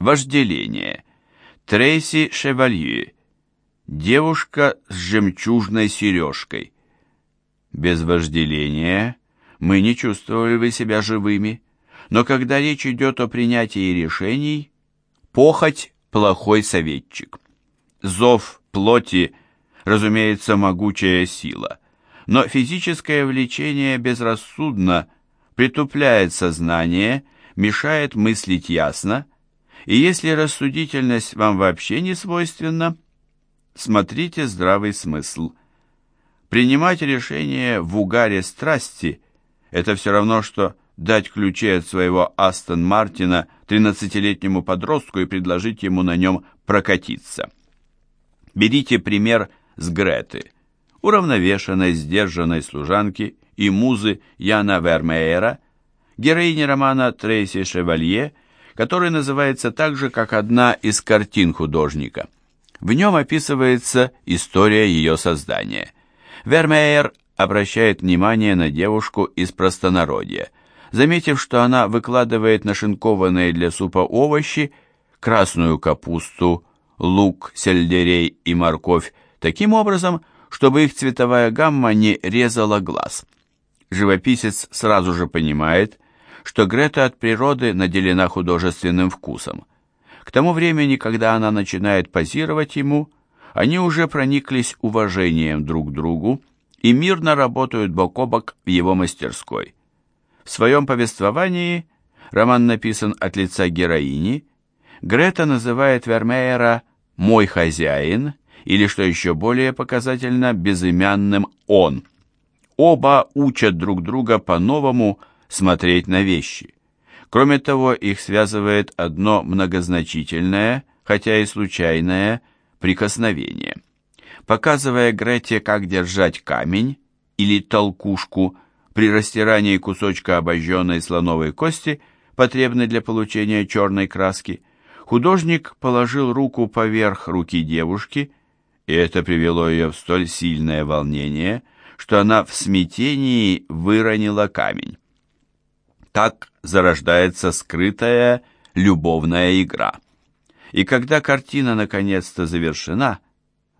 Вожделение. Трейси Шевалье. Девушка с жемчужной сережкой. Без вожделения мы не чувствовали бы себя живыми, но когда речь идет о принятии решений, похоть – плохой советчик. Зов плоти, разумеется, могучая сила, но физическое влечение безрассудно притупляет сознание, мешает мыслить ясно, и если рассудительность вам вообще не свойственна, смотрите здравый смысл. Принимать решение в угаре страсти – это все равно, что дать ключи от своего Астон Мартина 13-летнему подростку и предложить ему на нем прокатиться. Берите пример с Греты, уравновешенной, сдержанной служанки и музы Яна Вермеера, героини романа Трейси Шевалье, который называется так же, как одна из картин художника. В нем описывается история ее создания. Вермеер обращает внимание на девушку из простонародья – заметив, что она выкладывает нашинкованные для супа овощи, красную капусту, лук, сельдерей и морковь таким образом, чтобы их цветовая гамма не резала глаз. Живописец сразу же понимает, что Грета от природы наделена художественным вкусом. К тому времени, когда она начинает позировать ему, они уже прониклись уважением друг к другу и мирно работают бок о бок в его мастерской. В своем повествовании, роман написан от лица героини, Грета называет Вермеера «мой хозяин» или, что еще более показательно, безымянным «он». Оба учат друг друга по-новому смотреть на вещи. Кроме того, их связывает одно многозначительное, хотя и случайное, прикосновение. Показывая Грете, как держать камень или толкушку – при растирании кусочка обожженной слоновой кости, потребной для получения черной краски, художник положил руку поверх руки девушки, и это привело ее в столь сильное волнение, что она в смятении выронила камень. Так зарождается скрытая любовная игра. И когда картина наконец-то завершена,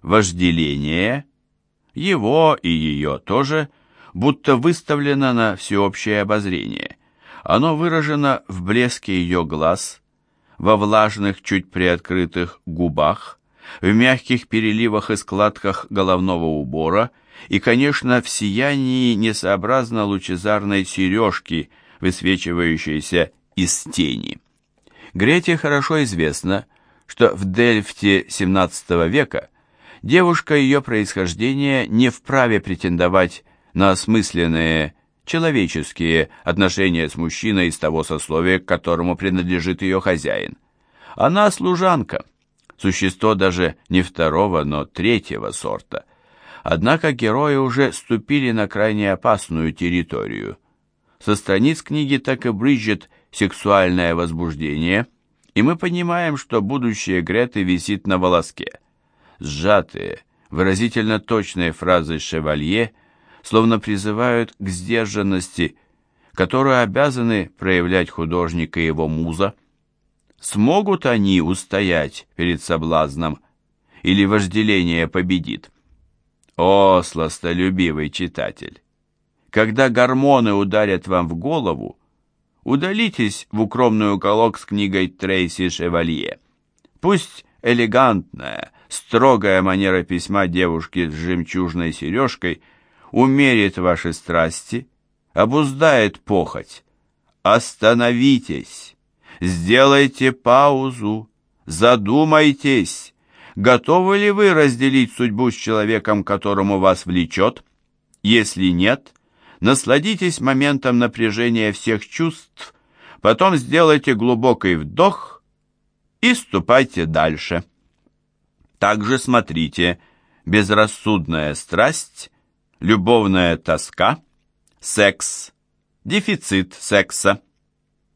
вожделение, его и ее тоже – будто выставлено на всеобщее обозрение. Оно выражено в блеске ее глаз, во влажных, чуть приоткрытых губах, в мягких переливах и складках головного убора и, конечно, в сиянии несообразно лучезарной сережки, высвечивающейся из тени. Грете хорошо известно, что в Дельфте XVII века девушка ее происхождения не вправе претендовать на осмысленные человеческие отношения с мужчиной из того сословия, к которому принадлежит ее хозяин. Она служанка, существо даже не второго, но третьего сорта. Однако герои уже ступили на крайне опасную территорию. Со страниц книги так и брызжет сексуальное возбуждение, и мы понимаем, что будущее Греты висит на волоске. Сжатые, выразительно точные фразы «шевалье» словно призывают к сдержанности, которую обязаны проявлять художник и его муза. Смогут они устоять перед соблазном, или вожделение победит? О, сластолюбивый читатель! Когда гормоны ударят вам в голову, удалитесь в укромный уголок с книгой Трейси Шевалье. Пусть элегантная, строгая манера письма девушки с жемчужной сережкой – умерит ваши страсти, обуздает похоть. Остановитесь, сделайте паузу, задумайтесь, готовы ли вы разделить судьбу с человеком, которому вас влечет? Если нет, насладитесь моментом напряжения всех чувств, потом сделайте глубокий вдох и ступайте дальше. Также смотрите «Безрассудная страсть» любовная тоска, секс, дефицит секса.